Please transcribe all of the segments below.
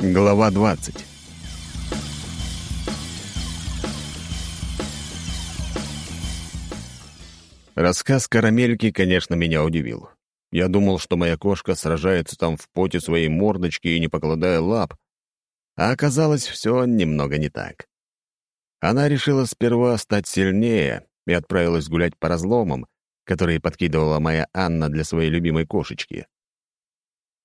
Глава 20 Рассказ Карамельки, конечно, меня удивил. Я думал, что моя кошка сражается там в поте своей мордочки и не покладая лап, а оказалось все немного не так. Она решила сперва стать сильнее и отправилась гулять по разломам, которые подкидывала моя Анна для своей любимой кошечки.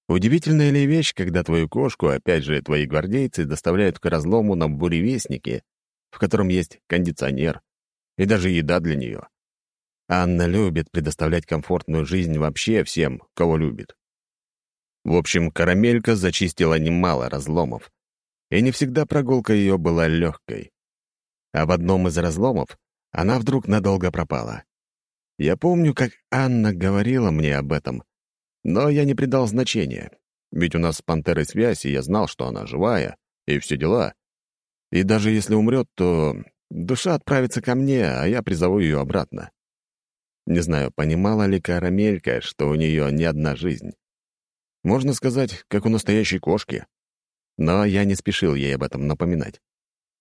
Удивительная ли вещь, когда твою кошку, опять же, твои гвардейцы, доставляют к разлому на буревестнике, в котором есть кондиционер и даже еда для нее. Анна любит предоставлять комфортную жизнь вообще всем, кого любит. В общем, карамелька зачистила немало разломов, и не всегда прогулка ее была легкой. А в одном из разломов она вдруг надолго пропала. Я помню, как Анна говорила мне об этом, но я не придал значения, ведь у нас с пантерой связь, и я знал, что она живая, и все дела. И даже если умрет, то душа отправится ко мне, а я призову ее обратно. Не знаю, понимала ли Карамелька, что у нее не одна жизнь. Можно сказать, как у настоящей кошки. Но я не спешил ей об этом напоминать.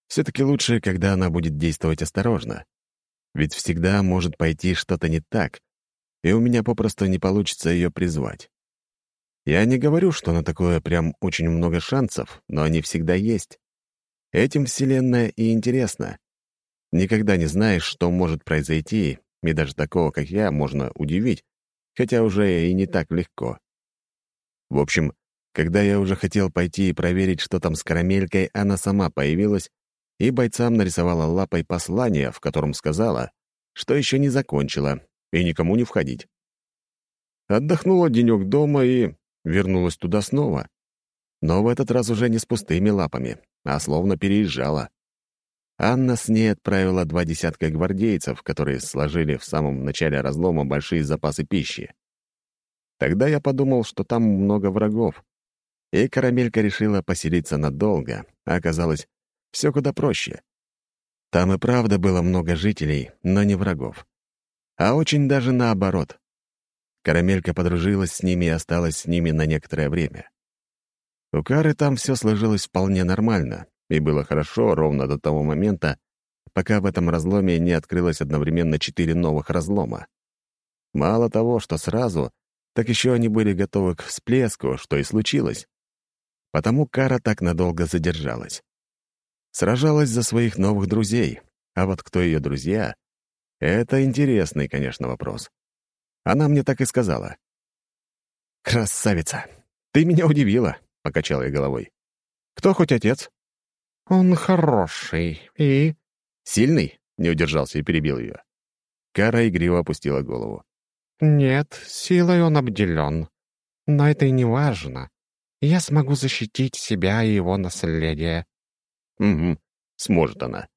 Все-таки лучше, когда она будет действовать осторожно. Ведь всегда может пойти что-то не так, и у меня попросту не получится ее призвать. Я не говорю, что на такое прям очень много шансов, но они всегда есть. Этим Вселенная и интересна. Никогда не знаешь, что может произойти, и даже такого, как я, можно удивить, хотя уже и не так легко. В общем, когда я уже хотел пойти и проверить, что там с карамелькой, она сама появилась и бойцам нарисовала лапой послание, в котором сказала, что еще не закончила, и никому не входить. Отдохнула денек дома и вернулась туда снова. Но в этот раз уже не с пустыми лапами, а словно переезжала. Анна с ней отправила два десятка гвардейцев, которые сложили в самом начале разлома большие запасы пищи. Тогда я подумал, что там много врагов. И карамелька решила поселиться надолго, а оказалось, все куда проще. Там и правда было много жителей, но не врагов а очень даже наоборот. Карамелька подружилась с ними и осталась с ними на некоторое время. У Кары там все сложилось вполне нормально, и было хорошо ровно до того момента, пока в этом разломе не открылось одновременно четыре новых разлома. Мало того, что сразу, так еще они были готовы к всплеску, что и случилось. Потому Кара так надолго задержалась. Сражалась за своих новых друзей, а вот кто ее друзья, это интересный, конечно, вопрос. Она мне так и сказала. «Красавица! Ты меня удивила!» — покачала я головой. «Кто хоть отец?» «Он хороший. И...» «Сильный?» — не удержался и перебил ее. Кара игриво опустила голову. «Нет, силой он обделен. Но это и не важно. Я смогу защитить себя и его наследие». «Угу, сможет она.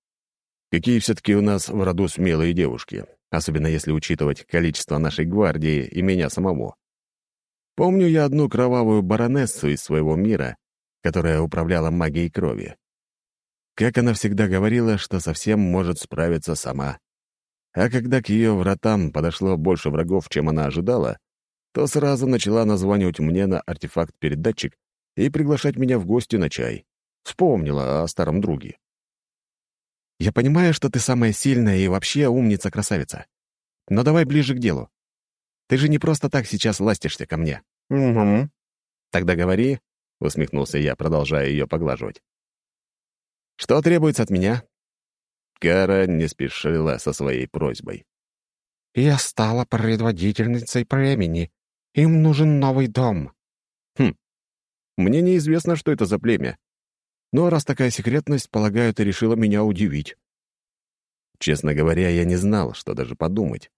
Какие все-таки у нас в роду смелые девушки, особенно если учитывать количество нашей гвардии и меня самого. Помню я одну кровавую баронессу из своего мира, которая управляла магией крови. Как она всегда говорила, что совсем может справиться сама. А когда к ее вратам подошло больше врагов, чем она ожидала, то сразу начала названивать мне на артефакт-передатчик и приглашать меня в гости на чай. Вспомнила о старом друге. Я понимаю, что ты самая сильная и вообще умница-красавица. Но давай ближе к делу. Ты же не просто так сейчас ластишься ко мне. Угу. Тогда говори, — усмехнулся я, продолжая ее поглаживать. «Что требуется от меня?» Кара не спешила со своей просьбой. «Я стала предводительницей племени. Им нужен новый дом». «Хм. Мне неизвестно, что это за племя. Ну, а раз такая секретность, полагаю, ты решила меня удивить. Честно говоря, я не знал, что даже подумать.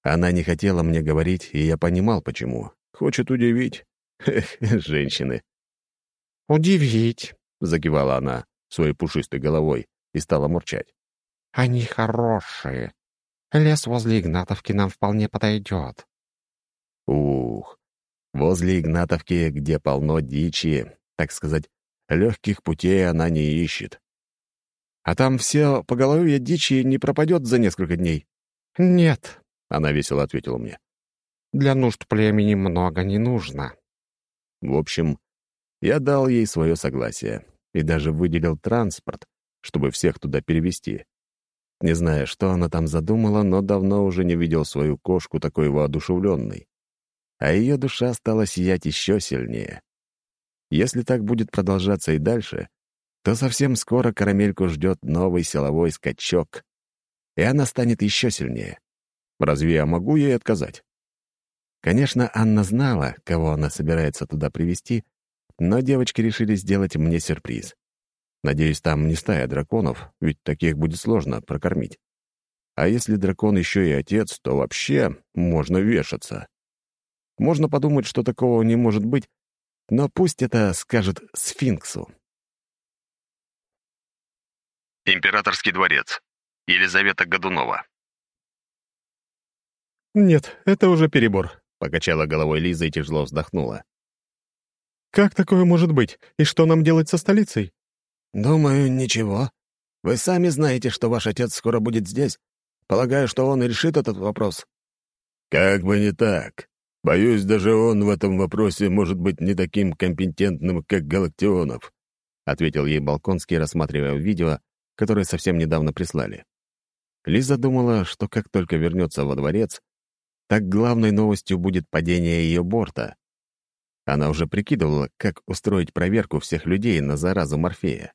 Она не хотела мне говорить, и я понимал, почему. Хочет удивить. Эх, женщины. «Удивить», — закивала она своей пушистой головой и стала мурчать. «Они хорошие. Лес возле Игнатовки нам вполне подойдет». Ух, возле Игнатовки, где полно дичи, так сказать, Легких путей она не ищет. А там все поголовье дичи не пропадет за несколько дней. «Нет», — она весело ответила мне. «Для нужд племени много не нужно». В общем, Я дал ей свое согласие и даже выделил транспорт, чтобы всех туда перевести. Не знаю, что она там задумала, но давно уже не видел свою кошку такой воодушевленной. А ее душа стала сиять еще сильнее. Если так будет продолжаться и дальше, то совсем скоро карамельку ждет новый силовой скачок, и она станет еще сильнее. Разве я могу ей отказать? Конечно, Анна знала, кого она собирается туда привести, но девочки решили сделать мне сюрприз. Надеюсь, там не стая драконов, ведь таких будет сложно прокормить. А если дракон еще и отец, то вообще можно вешаться. Можно подумать, что такого не может быть, но пусть это скажет сфинксу. Императорский дворец. Елизавета Годунова. «Нет, это уже перебор», — покачала головой Лиза и тяжело вздохнула. «Как такое может быть? И что нам делать со столицей?» «Думаю, ничего. Вы сами знаете, что ваш отец скоро будет здесь. Полагаю, что он и решит этот вопрос». «Как бы не так. Боюсь, даже он в этом вопросе может быть не таким компетентным, как Галактионов», — ответил ей Балконский, рассматривая видео, которое совсем недавно прислали. Лиза думала, что как только вернется во дворец, так главной новостью будет падение ее борта. Она уже прикидывала, как устроить проверку всех людей на заразу Морфея.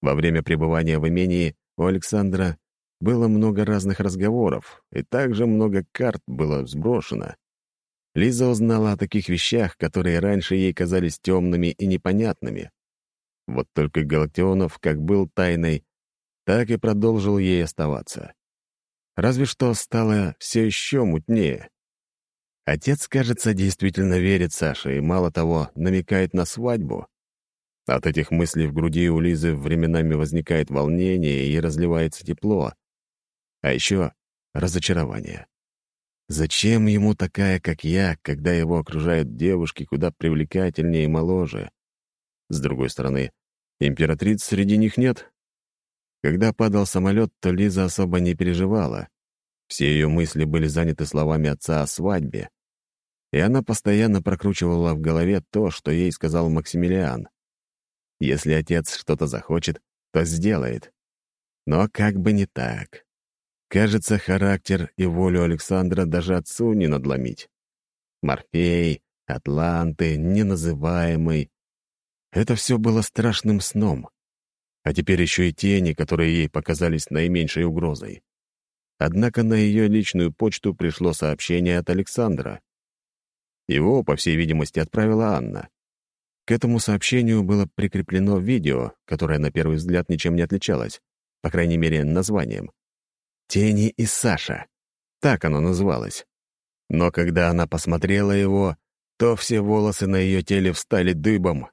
Во время пребывания в имении у Александра было много разных разговоров, и также много карт было сброшено. Лиза узнала о таких вещах, которые раньше ей казались темными и непонятными. Вот только Галактионов как был тайной, так и продолжил ей оставаться. Разве что стало все еще мутнее. Отец, кажется, действительно верит Саше и, мало того, намекает на свадьбу. От этих мыслей в груди у Лизы временами возникает волнение и разливается тепло. А еще разочарование. Зачем ему такая, как я, когда его окружают девушки куда привлекательнее и моложе? С другой стороны, императриц среди них нет, когда падал самолет, то Лиза особо не переживала. Все ее мысли были заняты словами отца о свадьбе. И она постоянно прокручивала в голове то, что ей сказал Максимилиан. Если отец что-то захочет, то сделает. Но как бы не так. Кажется, характер и волю Александра даже отцу не надломить. Морфей, Атланты, неназываемый. Это все было страшным сном а теперь еще и тени, которые ей показались наименьшей угрозой. Однако на ее личную почту пришло сообщение от Александра. Его, по всей видимости, отправила Анна. К этому сообщению было прикреплено видео, которое на первый взгляд ничем не отличалось, по крайней мере, названием. «Тени и Саша». Так оно называлось. Но когда она посмотрела его, то все волосы на ее теле встали дыбом,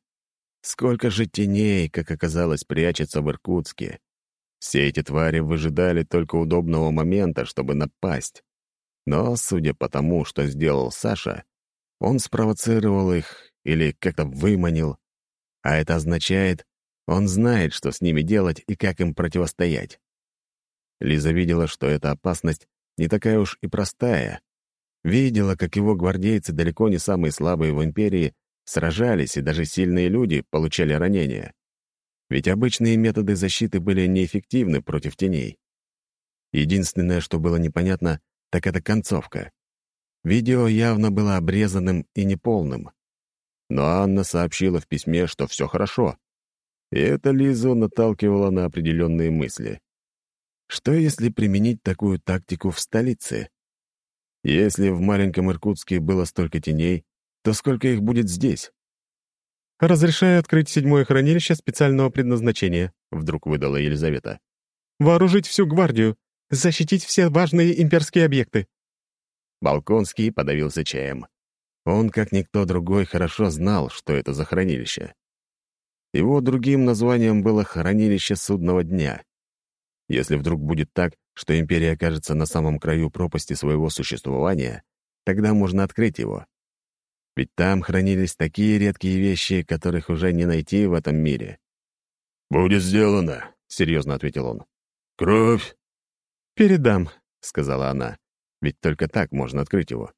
Сколько же теней, как оказалось, прячется в Иркутске. Все эти твари выжидали только удобного момента, чтобы напасть. Но, судя по тому, что сделал Саша, он спровоцировал их или как-то выманил. А это означает, он знает, что с ними делать и как им противостоять. Лиза видела, что эта опасность не такая уж и простая. Видела, как его гвардейцы, далеко не самые слабые в империи, Сражались, и даже сильные люди получали ранения. Ведь обычные методы защиты были неэффективны против теней. Единственное, что было непонятно, так это концовка. Видео явно было обрезанным и неполным. Но Анна сообщила в письме, что все хорошо. И это Лизу наталкивало на определенные мысли. Что если применить такую тактику в столице? Если в маленьком Иркутске было столько теней, то сколько их будет здесь? «Разрешаю открыть седьмое хранилище специального предназначения», — вдруг выдала Елизавета. «Вооружить всю гвардию, защитить все важные имперские объекты». Балконский подавился чаем. Он, как никто другой, хорошо знал, что это за хранилище. Его другим названием было «Хранилище судного дня». Если вдруг будет так, что империя окажется на самом краю пропасти своего существования, тогда можно открыть его. Ведь там хранились такие редкие вещи, которых уже не найти в этом мире. «Будет сделано», — серьезно ответил он. «Кровь?» «Передам», — сказала она. Ведь только так можно открыть его.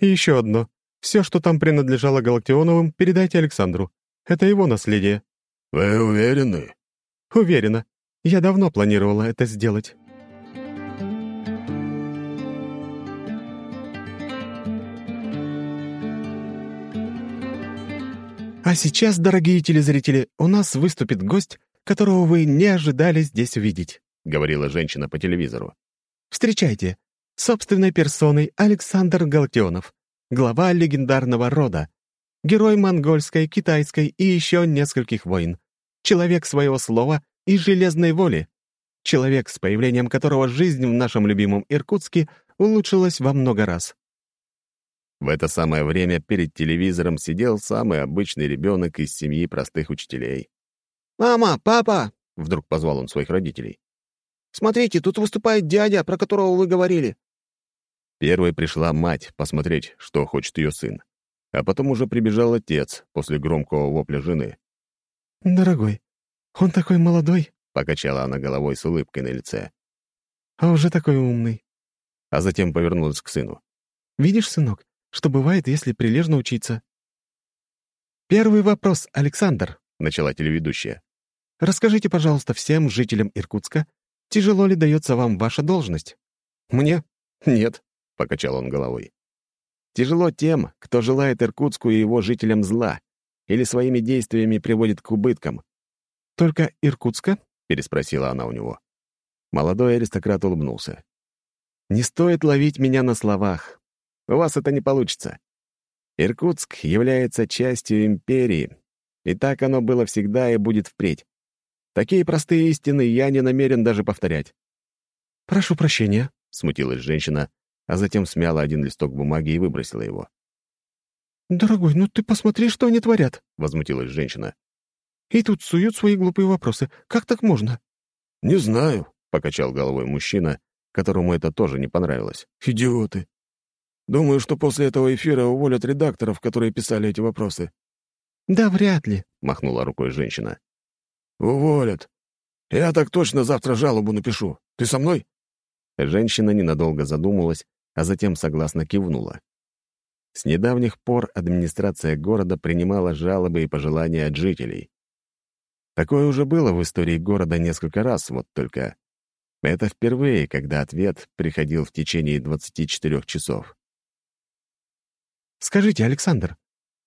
«И еще одно. Все, что там принадлежало Галактионовым, передайте Александру. Это его наследие». «Вы уверены?» «Уверена. Я давно планировала это сделать». А сейчас, дорогие телезрители, у нас выступит гость, которого вы не ожидали здесь увидеть», — говорила женщина по телевизору. «Встречайте, собственной персоной Александр Галактионов, глава легендарного рода, герой монгольской, китайской и еще нескольких войн, человек своего слова и железной воли, человек, с появлением которого жизнь в нашем любимом Иркутске улучшилась во много раз. В это самое время перед телевизором сидел самый обычный ребенок из семьи простых учителей. «Мама, папа!» — вдруг позвал он своих родителей. «Смотрите, тут выступает дядя, про которого вы говорили». Первой пришла мать посмотреть, что хочет ее сын. А потом уже прибежал отец после громкого вопля жены. «Дорогой, он такой молодой», — покачала она головой с улыбкой на лице. «А уже такой умный». А затем повернулась к сыну. «Видишь, сынок, что бывает, если прилежно учиться. «Первый вопрос, Александр», — начала телеведущая. «Расскажите, пожалуйста, всем жителям Иркутска, тяжело ли дается вам ваша должность?» «Мне? Нет», — покачал он головой. «Тяжело тем, кто желает Иркутску и его жителям зла или своими действиями приводит к убыткам». «Только Иркутска?» — переспросила она у него. Молодой аристократ улыбнулся. «Не стоит ловить меня на словах. У вас это не получится. Иркутск является частью империи, и так оно было всегда и будет впредь. Такие простые истины я не намерен даже повторять». «Прошу прощения», — смутилась женщина, а затем смяла один листок бумаги и выбросила его. «Дорогой, ну ты посмотри, что они творят», — возмутилась женщина. «И тут суют свои глупые вопросы. Как так можно?» «Не знаю», — покачал головой мужчина, которому это тоже не понравилось. «Идиоты. Думаю, что после этого эфира уволят редакторов, которые писали эти вопросы». «Да вряд ли», — махнула рукой женщина. «Уволят. Я так точно завтра жалобу напишу. Ты со мной?» Женщина ненадолго задумалась, а затем согласно кивнула. С недавних пор администрация города принимала жалобы и пожелания от жителей. Такое уже было в истории города несколько раз, вот только это впервые, когда ответ приходил в течение 24 часов. «Скажите, Александр,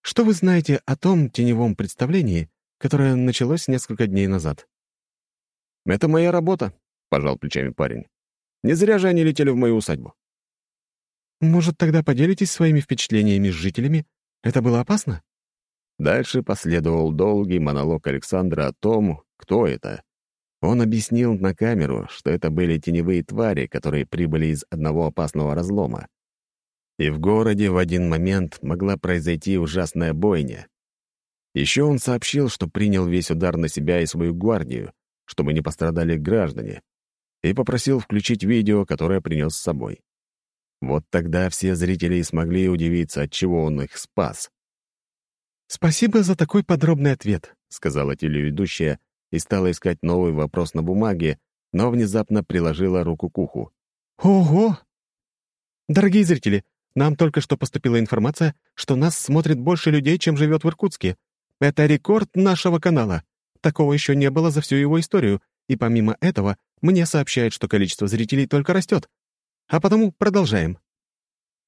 что вы знаете о том теневом представлении, которое началось несколько дней назад?» «Это моя работа», — пожал плечами парень. «Не зря же они летели в мою усадьбу». «Может, тогда поделитесь своими впечатлениями с жителями? Это было опасно?» Дальше последовал долгий монолог Александра о том, кто это. Он объяснил на камеру, что это были теневые твари, которые прибыли из одного опасного разлома. И в городе в один момент могла произойти ужасная бойня. Еще он сообщил, что принял весь удар на себя и свою гвардию, чтобы не пострадали граждане, и попросил включить видео, которое принес с собой. Вот тогда все зрители смогли удивиться, от чего он их спас. «Спасибо за такой подробный ответ», — сказала телеведущая и стала искать новый вопрос на бумаге, но внезапно приложила руку к уху. «Ого! Дорогие зрители, нам только что поступила информация, что нас смотрит больше людей, чем живет в Иркутске. Это рекорд нашего канала. Такого еще не было за всю его историю, и помимо этого мне сообщают, что количество зрителей только растет. А потому продолжаем.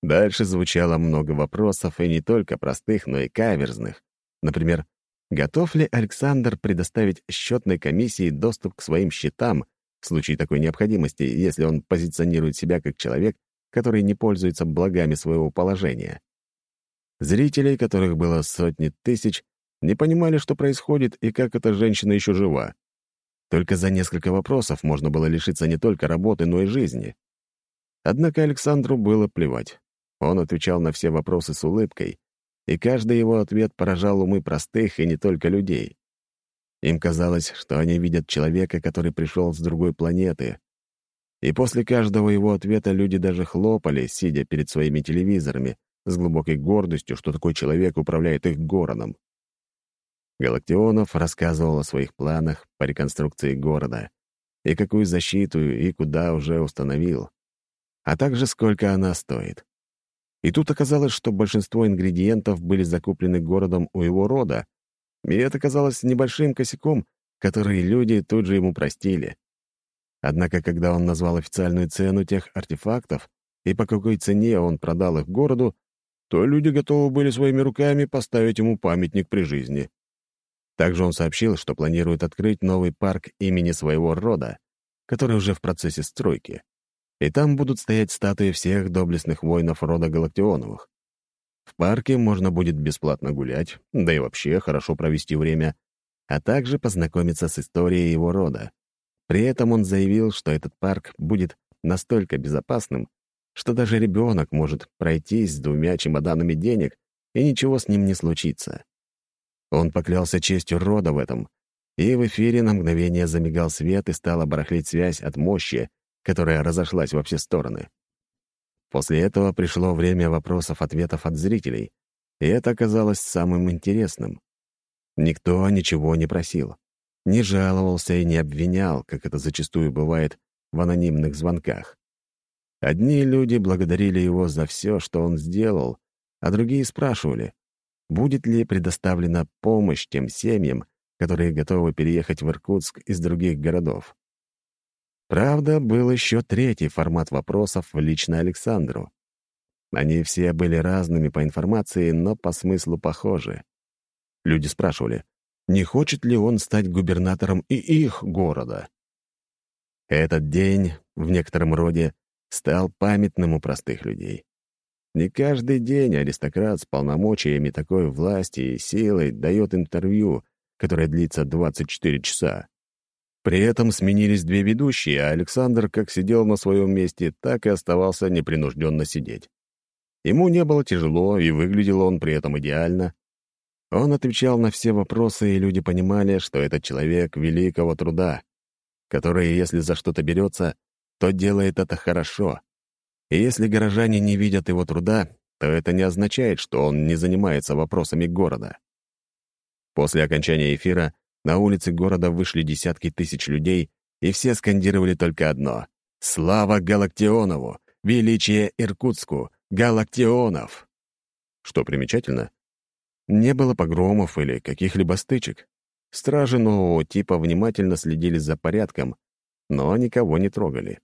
Дальше звучало много вопросов, и не только простых, но и каверзных. Например, готов ли Александр предоставить счетной комиссии доступ к своим счетам в случае такой необходимости, если он позиционирует себя как человек, который не пользуется благами своего положения. Зрителей, которых было сотни тысяч, не понимали, что происходит и как эта женщина еще жива. Только за несколько вопросов можно было лишиться не только работы, но и жизни. Однако Александру было плевать. Он отвечал на все вопросы с улыбкой, и каждый его ответ поражал умы простых и не только людей. Им казалось, что они видят человека, который пришел с другой планеты, и после каждого его ответа люди даже хлопали, сидя перед своими телевизорами, с глубокой гордостью, что такой человек управляет их городом. Галактионов рассказывал о своих планах по реконструкции города и какую защиту и куда уже установил, а также сколько она стоит. И тут оказалось, что большинство ингредиентов были закуплены городом у его рода, И это казалось небольшим косяком, который люди тут же ему простили. Однако, когда он назвал официальную цену тех артефактов и по какой цене он продал их городу, то люди готовы были своими руками поставить ему памятник при жизни. Также он сообщил, что планирует открыть новый парк имени своего рода, который уже в процессе стройки. И там будут стоять статуи всех доблестных воинов рода Галактионовых. В парке можно будет бесплатно гулять, да и вообще хорошо провести время, а также познакомиться с историей его рода. При этом он заявил, что этот парк будет настолько безопасным, что даже ребенок может пройтись с двумя чемоданами денег, и ничего с ним не случится. Он поклялся честью рода в этом, и в эфире на мгновение замигал свет и стала барахлить связь от мощи, которая разошлась во все стороны. После этого пришло время вопросов-ответов от зрителей, и это оказалось самым интересным. Никто ничего не просил, не жаловался и не обвинял, как это зачастую бывает в анонимных звонках. Одни люди благодарили его за все, что он сделал, а другие спрашивали, будет ли предоставлена помощь тем семьям, которые готовы переехать в Иркутск из других городов. Правда, был еще третий формат вопросов лично Александру. Они все были разными по информации, но по смыслу похожи. Люди спрашивали, не хочет ли он стать губернатором и их города. Этот день, в некотором роде, стал памятным у простых людей. Не каждый день аристократ с полномочиями такой власти и силой дает интервью, которое длится 24 часа. При этом сменились две ведущие, а Александр как сидел на своем месте, так и оставался непринужденно сидеть. Ему не было тяжело, и выглядел он при этом идеально. Он отвечал на все вопросы, и люди понимали, что это человек великого труда, который, если за что-то берется, то делает это хорошо. И если горожане не видят его труда, то это не означает, что он не занимается вопросами города. После окончания эфира на улицы города вышли десятки тысяч людей, и все скандировали только одно — «Слава Галактионову! Величие Иркутску! Галактионов!» Что примечательно, не было погромов или каких-либо стычек. Стражи нового типа внимательно следили за порядком, но никого не трогали.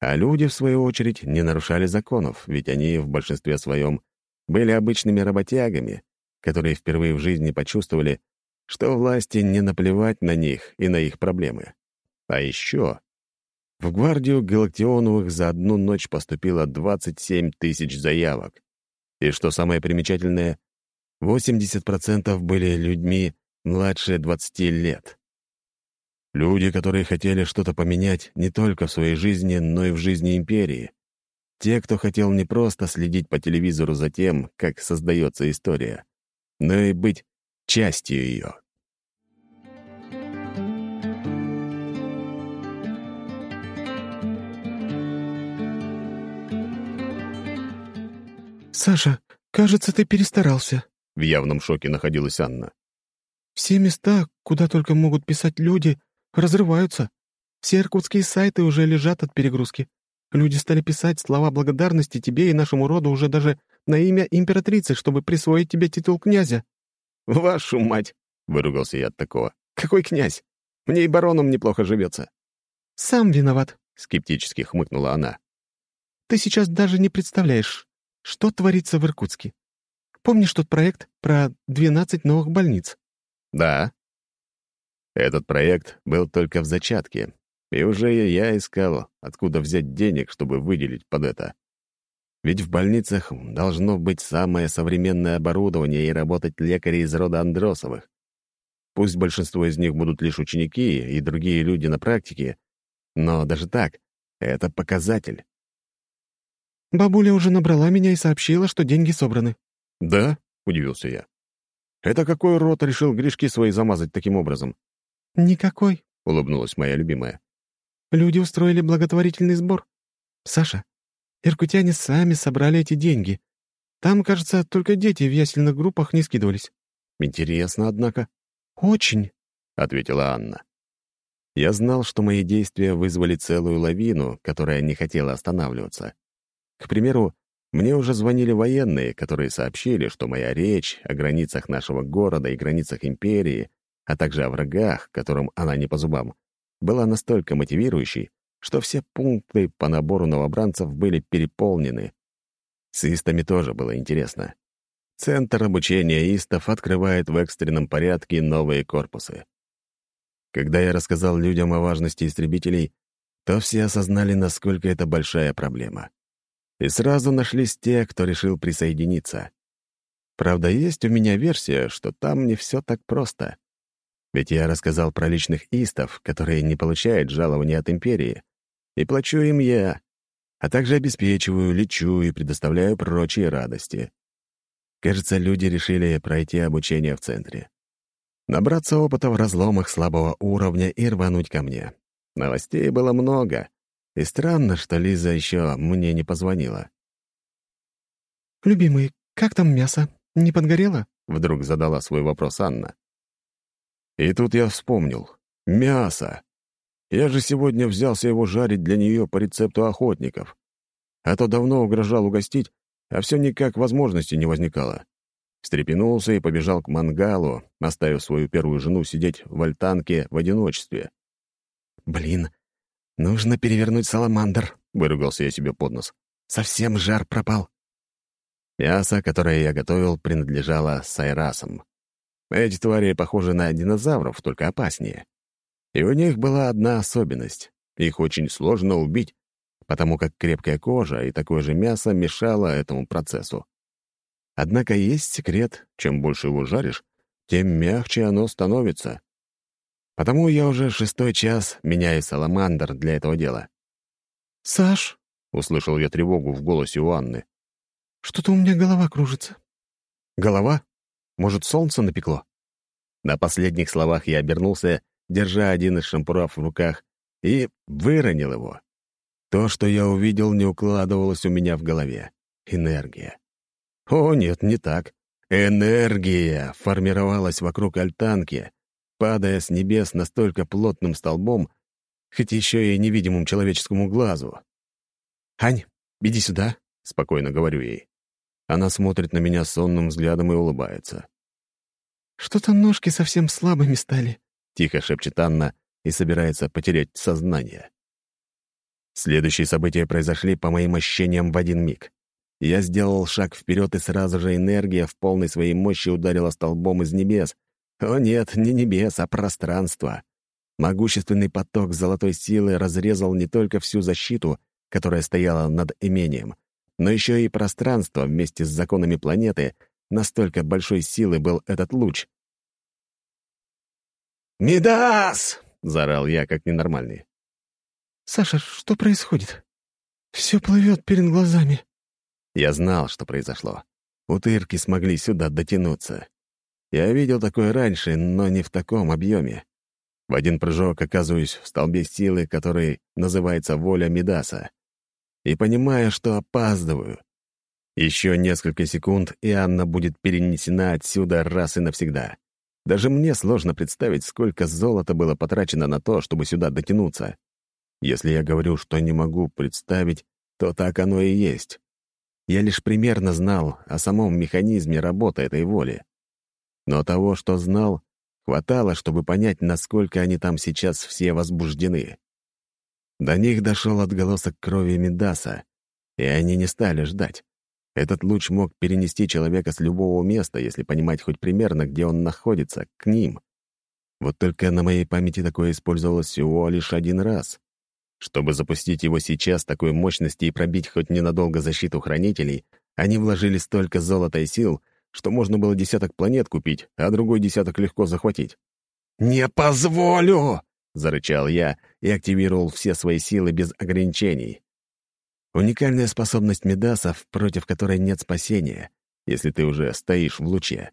А люди, в свою очередь, не нарушали законов, ведь они в большинстве своем были обычными работягами, которые впервые в жизни почувствовали, что власти не наплевать на них и на их проблемы. А еще в гвардию Галактионовых за одну ночь поступило 27 тысяч заявок. И что самое примечательное, 80% были людьми младше 20 лет. Люди, которые хотели что-то поменять не только в своей жизни, но и в жизни империи. Те, кто хотел не просто следить по телевизору за тем, как создается история, но и быть частью ее. «Саша, кажется, ты перестарался», — в явном шоке находилась Анна. «Все места, куда только могут писать люди, разрываются. Все иркутские сайты уже лежат от перегрузки. Люди стали писать слова благодарности тебе и нашему роду уже даже на имя императрицы, чтобы присвоить тебе титул князя». «Вашу мать!» — выругался я от такого. «Какой князь? Мне и бароном неплохо живется». «Сам виноват», — скептически хмыкнула она. «Ты сейчас даже не представляешь, что творится в Иркутске. Помнишь тот проект про 12 новых больниц?» «Да», этот проект был только в зачатке, и уже я искал, откуда взять денег, чтобы выделить под это. Ведь в больницах должно быть самое современное оборудование и работать лекари из рода Андросовых. Пусть большинство из них будут лишь ученики и другие люди на практике, но даже так, это показатель. «Бабуля уже набрала меня и сообщила, что деньги собраны». «Да?» — удивился я. «Это какой рот решил грешки свои замазать таким образом?» «Никакой», — улыбнулась моя любимая. «Люди устроили благотворительный сбор. Саша, иркутяне сами собрали эти деньги. Там, кажется, только дети в ясельных группах не скидывались». «Интересно, однако». «Очень», — ответила Анна. Я знал, что мои действия вызвали целую лавину, которая не хотела останавливаться. К примеру, Мне уже звонили военные, которые сообщили, что моя речь о границах нашего города и границах империи, а также о врагах, которым она не по зубам, была настолько мотивирующей, что все пункты по набору новобранцев были переполнены. С истами тоже было интересно. Центр обучения истов открывает в экстренном порядке новые корпусы. Когда я рассказал людям о важности истребителей, то все осознали, насколько это большая проблема. И сразу нашлись те, кто решил присоединиться. Правда, есть у меня версия, что там не все так просто. Ведь я рассказал про личных истов, которые не получают жалования от империи, и плачу им я, а также обеспечиваю, лечу и предоставляю прочие радости. Кажется, люди решили пройти обучение в центре. Набраться опыта в разломах слабого уровня и рвануть ко мне. Новостей было много, и странно, что Лиза еще мне не позвонила. «Любимый, как там мясо? Не подгорело?» — вдруг задала свой вопрос Анна. И тут я вспомнил. Мясо! Я же сегодня взялся его жарить для нее по рецепту охотников. А то давно угрожал угостить, а все никак возможности не возникало. Встрепенулся и побежал к мангалу, оставив свою первую жену сидеть в альтанке в одиночестве. «Блин, нужно перевернуть саламандр», — выругался я себе под нос. «Совсем жар пропал». Мясо, которое я готовил, принадлежало сайрасам. Эти твари похожи на динозавров, только опаснее. И у них была одна особенность. Их очень сложно убить, потому как крепкая кожа и такое же мясо мешало этому процессу. Однако есть секрет, чем больше его жаришь, тем мягче оно становится. Потому я уже шестой час меняю саламандр для этого дела. «Саш!» — услышал я тревогу в голосе у Анны. «Что-то у меня голова кружится». «Голова? Может, солнце напекло?» На последних словах я обернулся, держа один из шампуров в руках, и выронил его. То, что я увидел, не укладывалось у меня в голове. Энергия. О, нет, не так. Энергия формировалась вокруг альтанки, падая с небес настолько плотным столбом, хоть еще и невидимым человеческому глазу. «Ань, иди сюда», — спокойно говорю ей. Она смотрит на меня сонным взглядом и улыбается. «Что-то ножки совсем слабыми стали», — тихо шепчет Анна и собирается потерять сознание. Следующие события произошли по моим ощущениям в один миг. Я сделал шаг вперед, и сразу же энергия в полной своей мощи ударила столбом из небес. О нет, не небес, а пространство. Могущественный поток золотой силы разрезал не только всю защиту, которая стояла над имением, но еще и пространство вместе с законами планеты, настолько большой силы был этот луч. «Мидас!» — заорал я, как ненормальный. «Саша, что происходит? Все плывет перед глазами». Я знал, что произошло. Утырки смогли сюда дотянуться. Я видел такое раньше, но не в таком объеме. В один прыжок оказываюсь в столбе силы, который называется воля Мидаса. И понимаю, что опаздываю. Еще несколько секунд, и Анна будет перенесена отсюда раз и навсегда. Даже мне сложно представить, сколько золота было потрачено на то, чтобы сюда дотянуться. Если я говорю, что не могу представить, то так оно и есть. Я лишь примерно знал о самом механизме работы этой воли. Но того, что знал, хватало, чтобы понять, насколько они там сейчас все возбуждены. До них дошел отголосок крови Медаса, и они не стали ждать. Этот луч мог перенести человека с любого места, если понимать хоть примерно, где он находится, к ним. Вот только на моей памяти такое использовалось всего лишь один раз. Чтобы запустить его сейчас такой мощности и пробить хоть ненадолго защиту хранителей, они вложили столько золота и сил, что можно было десяток планет купить, а другой десяток легко захватить. «Не позволю!» — зарычал я и активировал все свои силы без ограничений. Уникальная способность Медасов, против которой нет спасения, если ты уже стоишь в луче.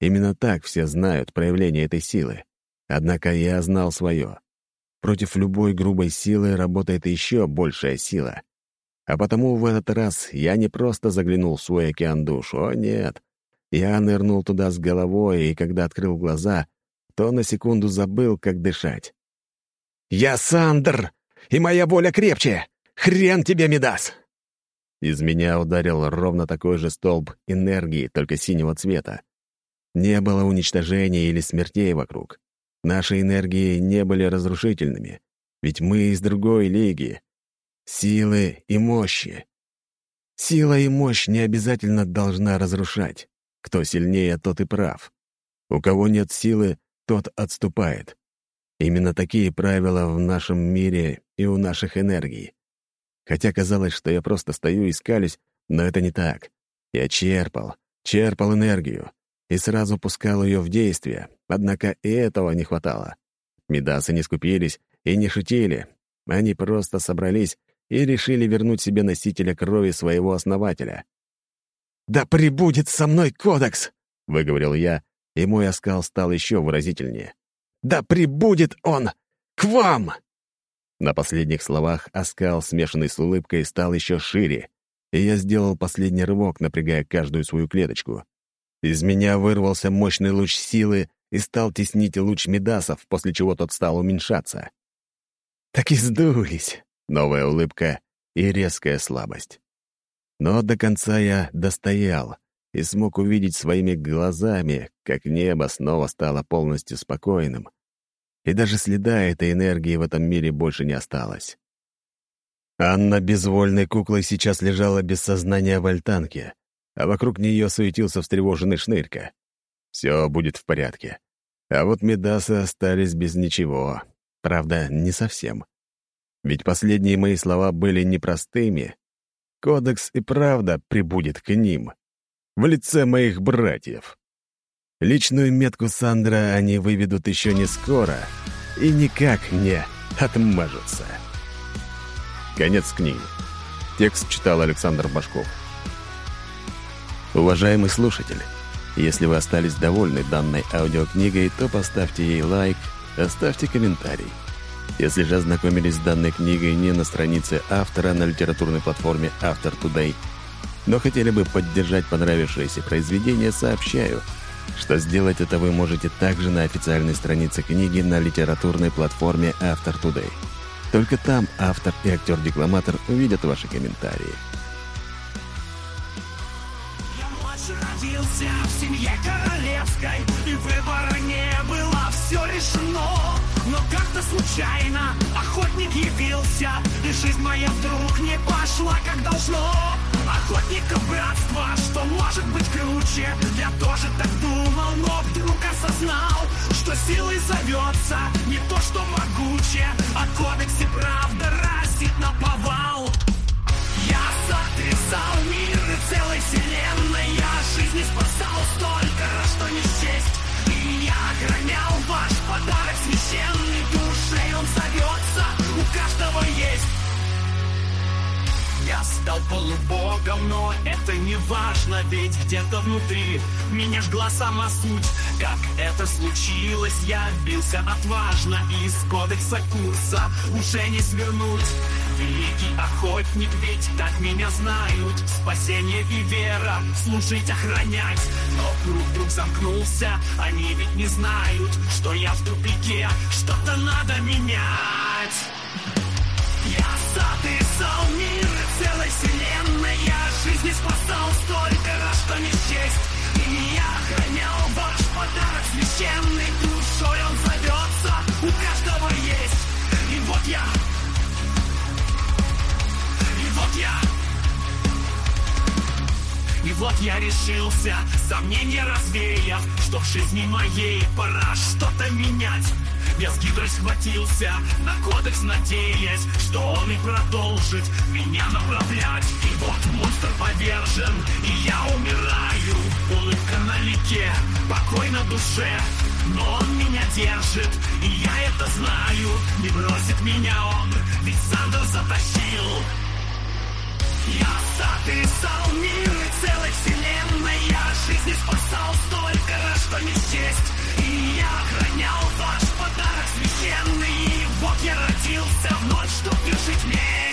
Именно так все знают проявление этой силы. Однако я знал свое. Против любой грубой силы работает еще большая сила. А потому в этот раз я не просто заглянул в свой океан душ, о нет. Я нырнул туда с головой, и когда открыл глаза, то на секунду забыл, как дышать. «Я Сандр, и моя воля крепче! Хрен тебе, Медас!» Из меня ударил ровно такой же столб энергии, только синего цвета. Не было уничтожения или смертей вокруг. Наши энергии не были разрушительными, ведь мы из другой лиги. Силы и мощи. Сила и мощь не обязательно должна разрушать. Кто сильнее, тот и прав. У кого нет силы, тот отступает. Именно такие правила в нашем мире и у наших энергий. Хотя казалось, что я просто стою и скалюсь, но это не так. Я черпал, черпал энергию и сразу пускал ее в действие, однако и этого не хватало. Медасы не скупились и не шутили. Они просто собрались и решили вернуть себе носителя крови своего основателя. «Да прибудет со мной кодекс!» — выговорил я, и мой оскал стал еще выразительнее. «Да прибудет он к вам!» На последних словах оскал, смешанный с улыбкой, стал еще шире, и я сделал последний рывок, напрягая каждую свою клеточку. Из меня вырвался мощный луч силы и стал теснить луч Медасов, после чего тот стал уменьшаться. «Так и сдулись!» Новая улыбка и резкая слабость. Но до конца я достоял и смог увидеть своими глазами, как небо снова стало полностью спокойным, и даже следа этой энергии в этом мире больше не осталось. Анна безвольной куклой сейчас лежала без сознания в альтанке, а вокруг нее суетился встревоженный шнырька. Все будет в порядке. А вот Медасы остались без ничего. Правда, не совсем. Ведь последние мои слова были непростыми. Кодекс и правда прибудет к ним. В лице моих братьев. Личную метку Сандра они выведут еще не скоро и никак не отмажутся. Конец книги. Текст читал Александр Башков. Уважаемый слушатель, если вы остались довольны данной аудиокнигой, то поставьте ей лайк, оставьте комментарий. Если же ознакомились с данной книгой не на странице автора на литературной платформе Автор Today, но хотели бы поддержать понравившееся произведение, сообщаю – что сделать это вы можете также на официальной странице книги на литературной платформе Автор Today. Только там автор и актер-декламатор увидят ваши комментарии. Родился в семье королевской, и выбора не было, все решено. Но как-то случайно охотник явился, и жизнь моя вдруг не пошла, как должно. Охотников братства, что может быть круче? Я тоже так думал, но вдруг осознал Что силой зовется не то, что могуче А кодексе правда разит на повал. Я сотрясал миры целой вселенной Я жизни спасал столько раз, что не счесть. И я охранял ваш подарок священный Душей он зовется, у каждого есть я стал полубогом, но это не важно, ведь где-то внутри меня жгла сама суть. Как это случилось, я бился отважно, из кодекса курса. Уже не свернуть. Великий охотник, ведь так меня знают. Спасение и вера, служить, охранять. Но круг вдруг замкнулся, они ведь не знают Что я в тупике, что-то надо менять. Я сотрясал мир целой вселенной Я жизни спасал столько раз, что не счесть. И я охранял ваш подарок священный Душой он зовется, у каждого есть. И вот я. И вот я. И вот я решился, сомнения развеяв Что в жизни моей пора что-то менять без гидры схватился на кодекс, надеясь, что он и продолжит меня направлять. И вот монстр повержен, и я умираю. Улыбка на лице, покой на душе. Но он меня держит, и я это знаю. Не бросит меня он, ведь Сандер затащил. Я сотрясал мир и целой вселенной Я жизни спасал столько раз, что не счесть меня охранял ваш подарок священный. Вот я родился в ночь, чтоб вершить мне.